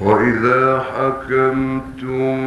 وإذا حكمتم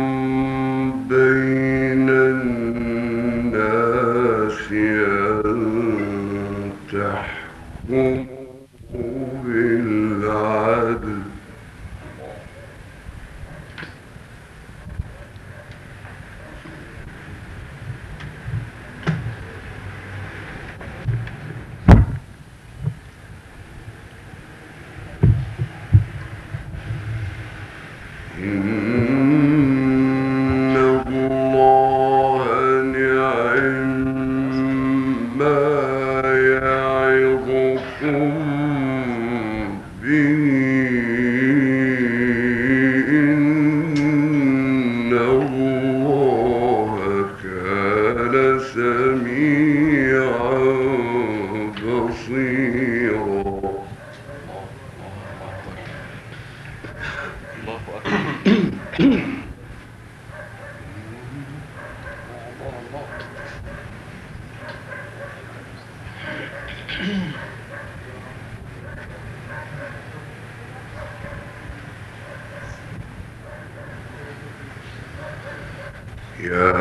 يا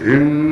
إن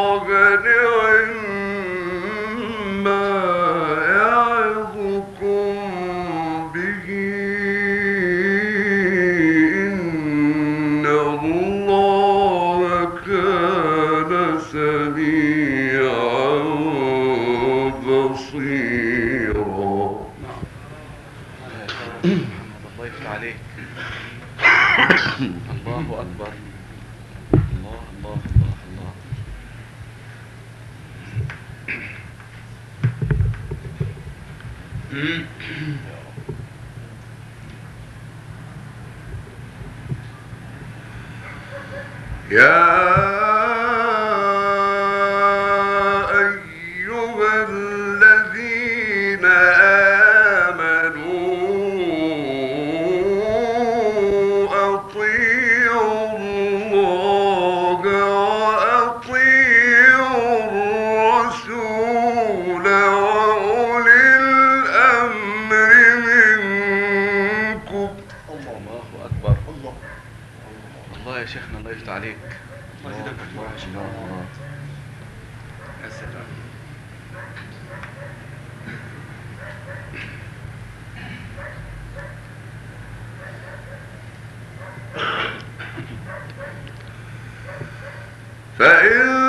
Yeah. عليك فإن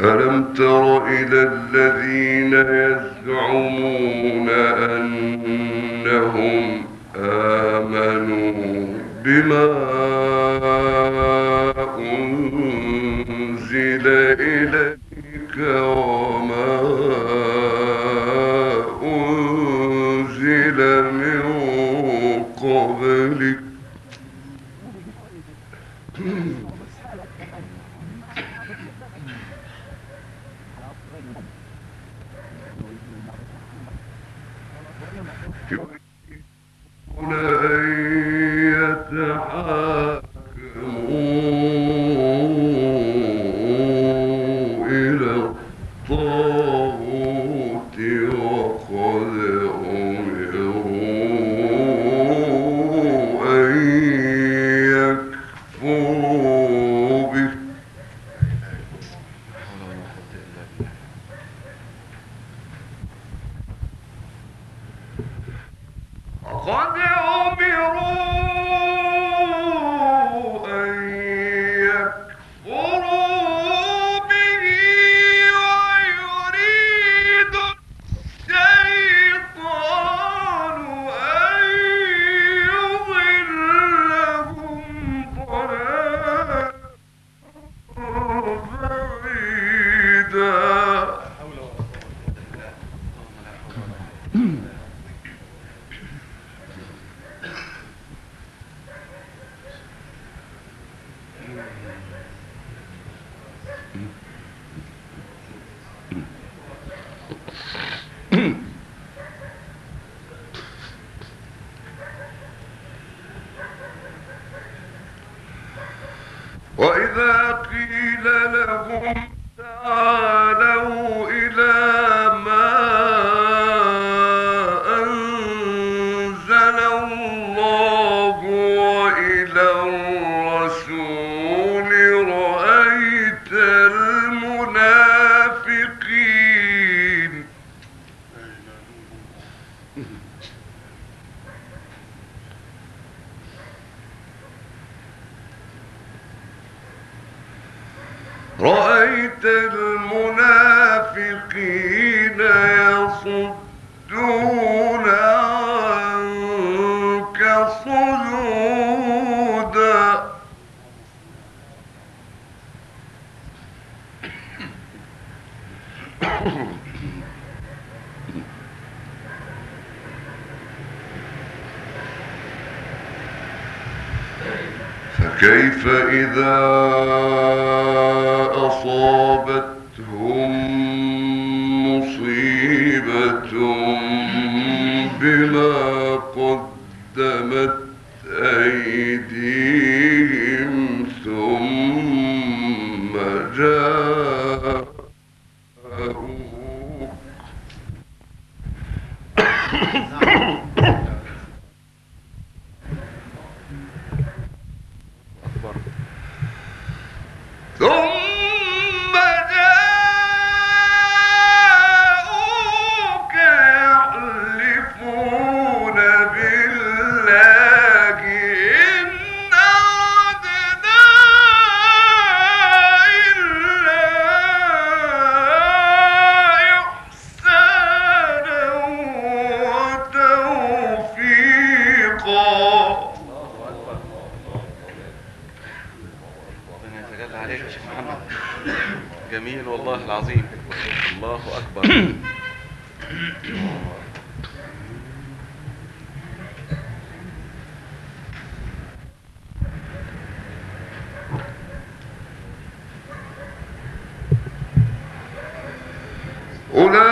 ألم تر إلى الذين يزعمون أنهم آمنوا بما لهم كيف إذا أصابتهم أولئك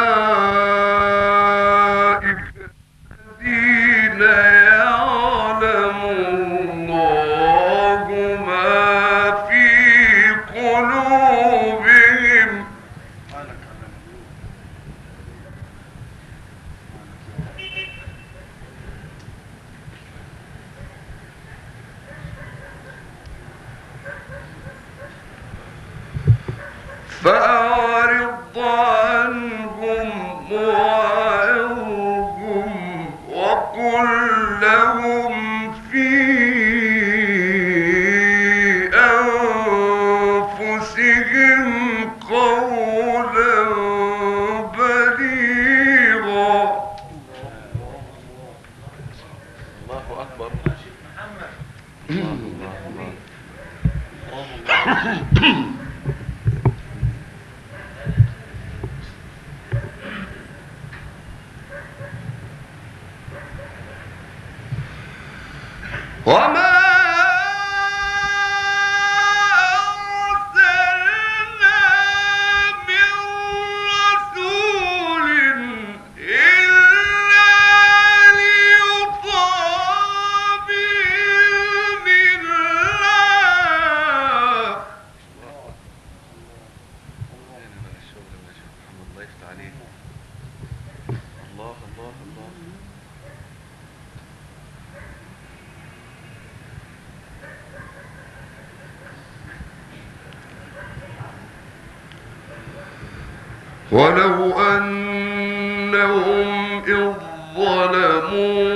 ولو أنهم إذ ظلموا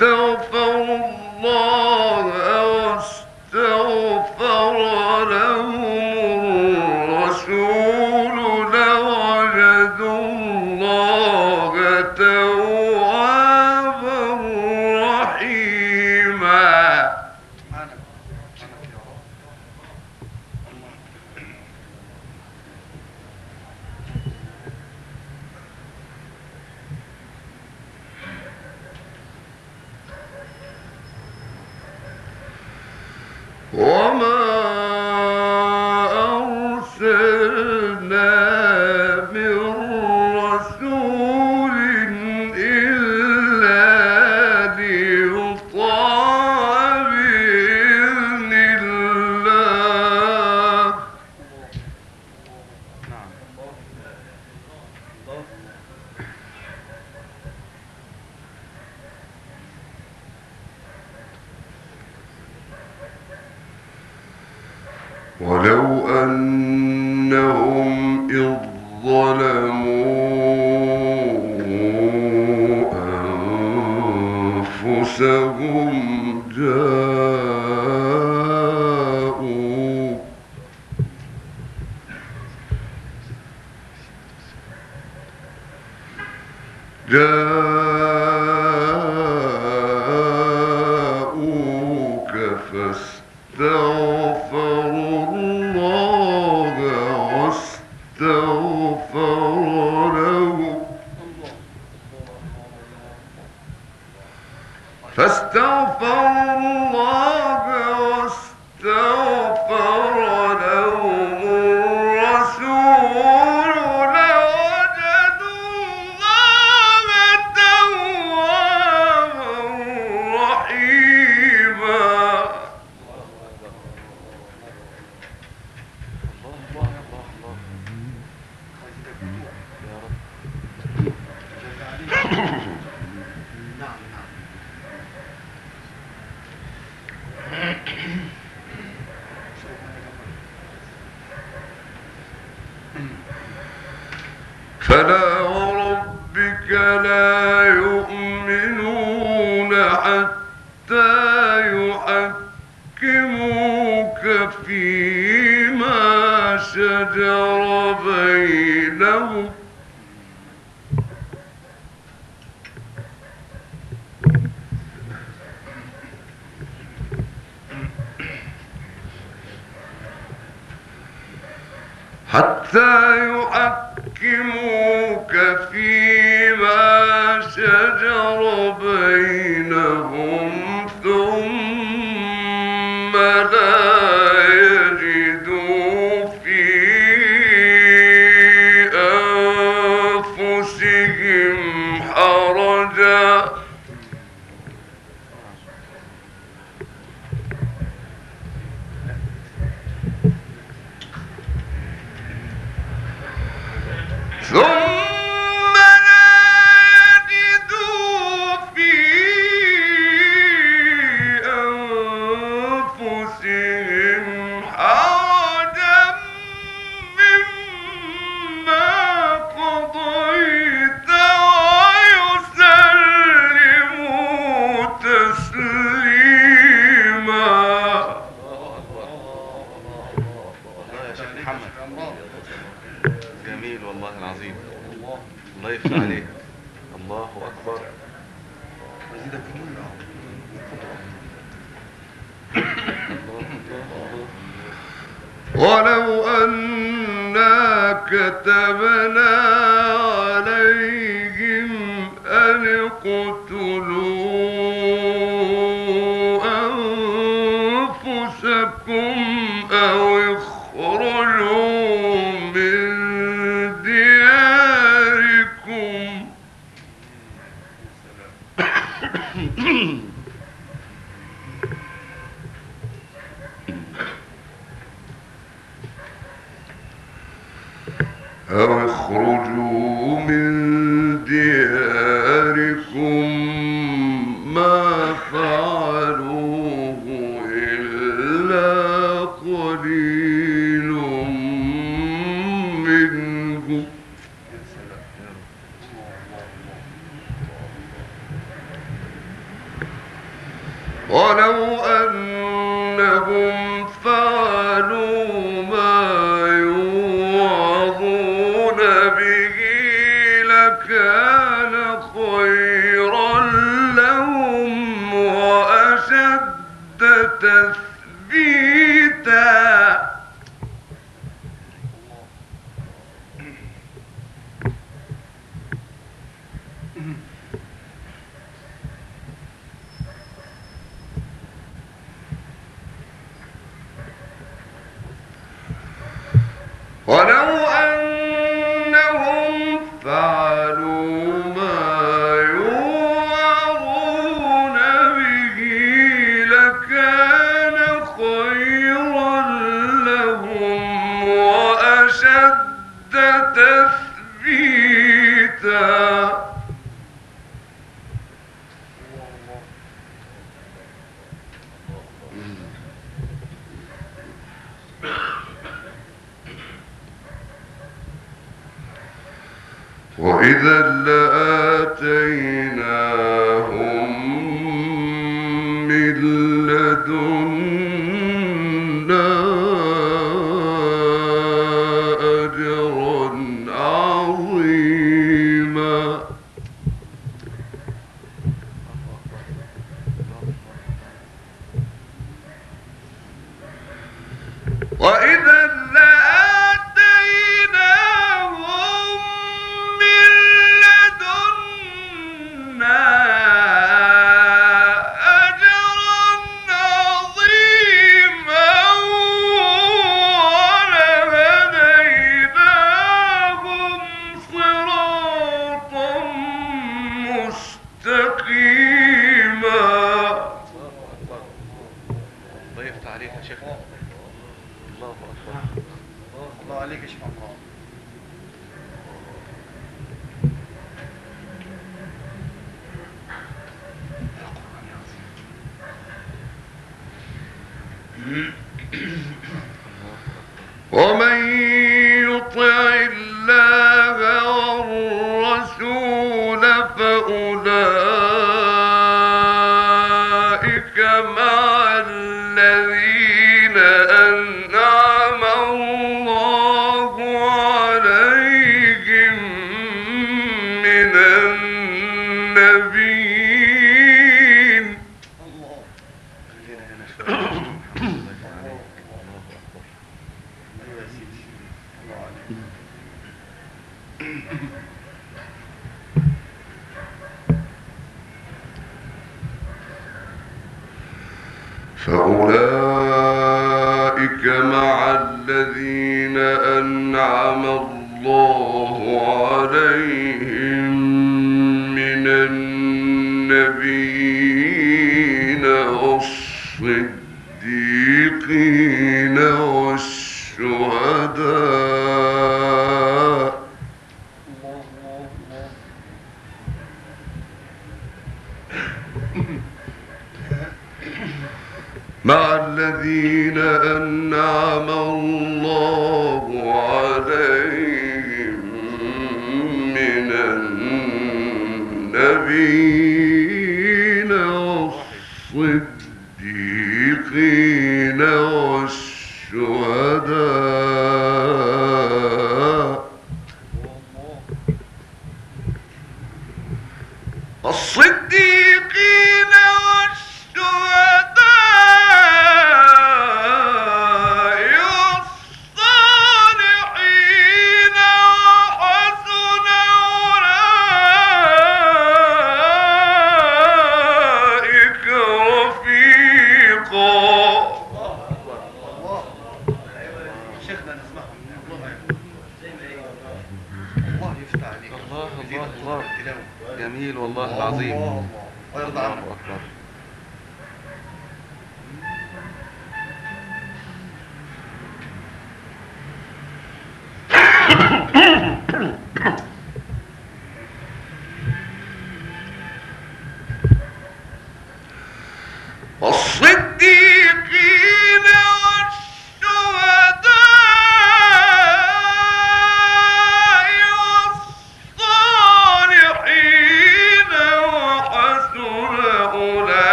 دوں وما Bueno. ثم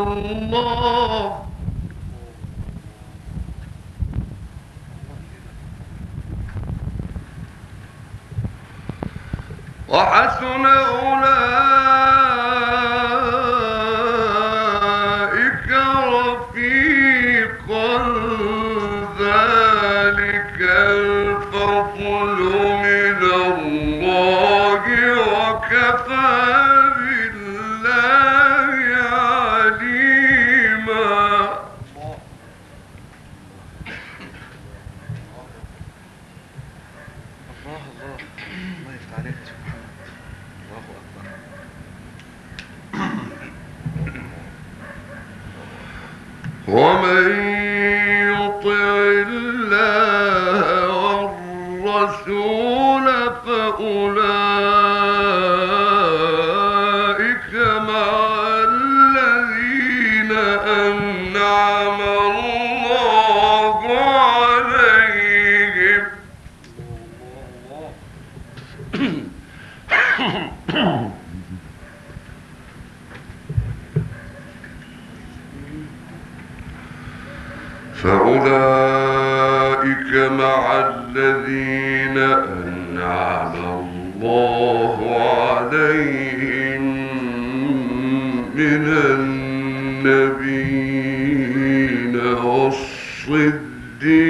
الله الذين أنعم الله عليهم من النبيين والصديقين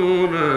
وحسن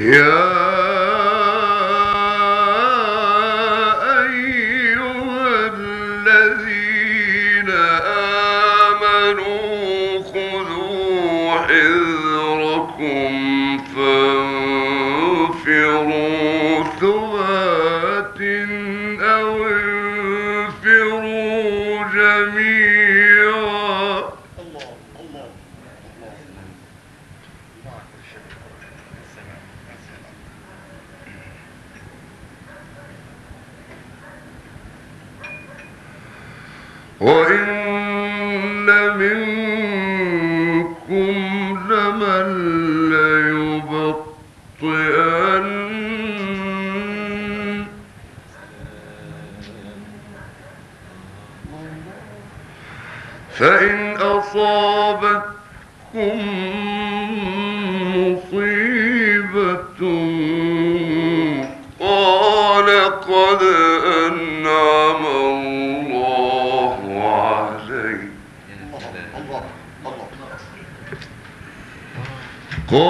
يا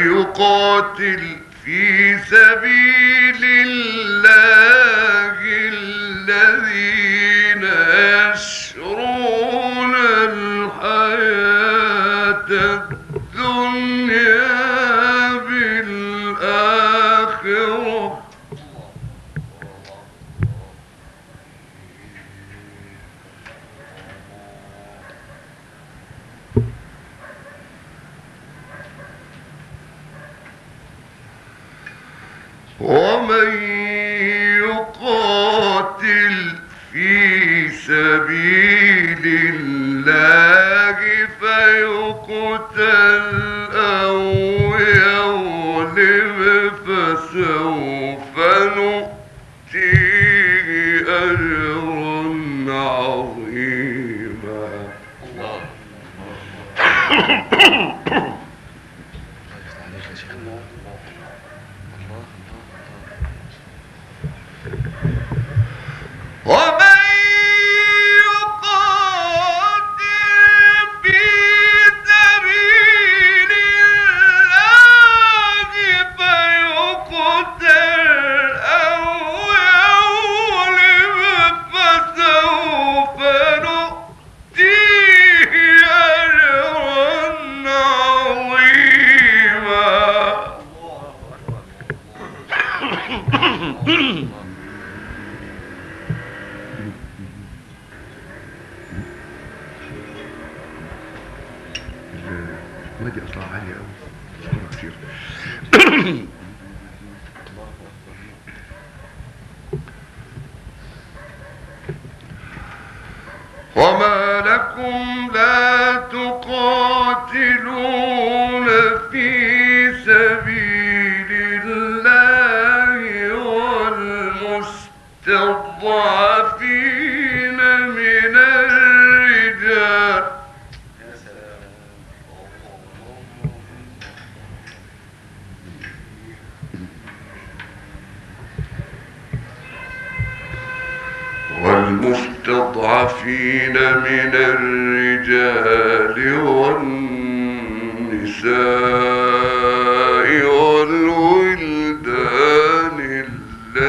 فليقاتل في سبيل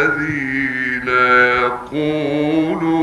الذين يقولون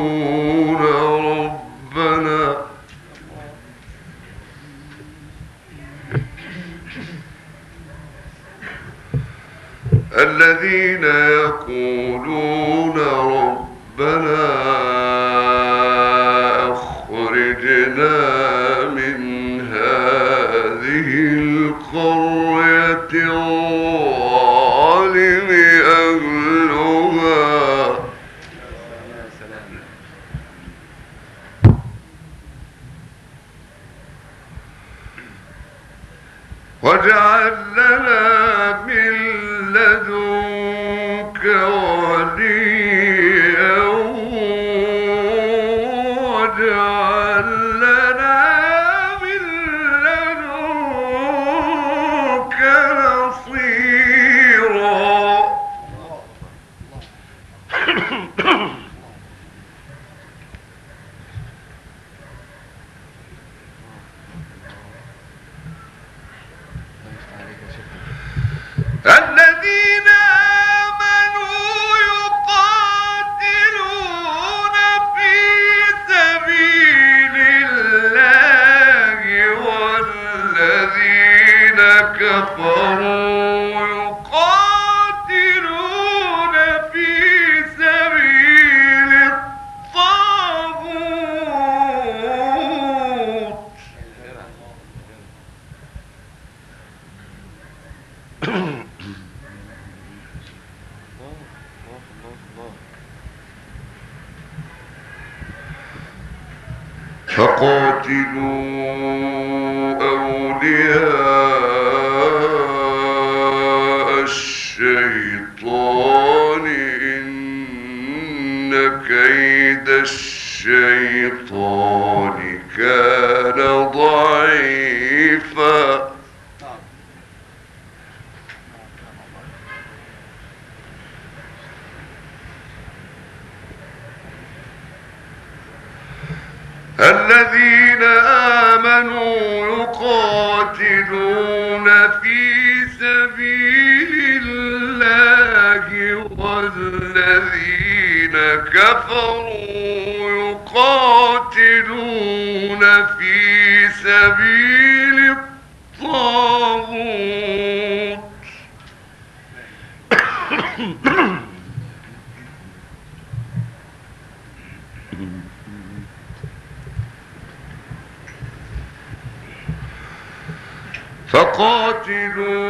وقاتلوا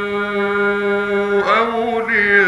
أولياء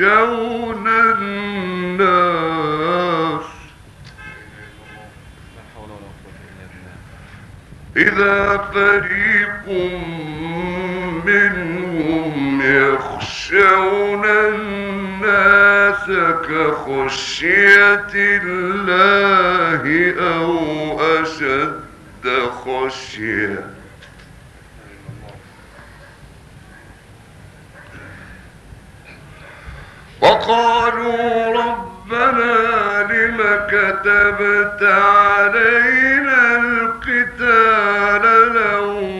يخشون الناس. إذا فريق منهم يخشون الناس كخشية الله أو أشد خشيه وقالوا ربنا لم كتبت علينا القتال لو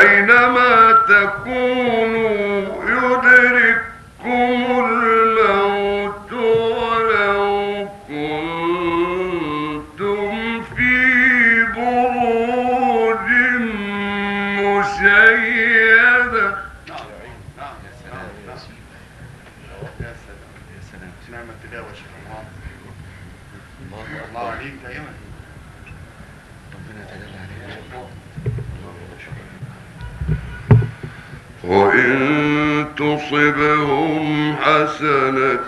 أينما تكونوا يدرك إن تصبهم حسنة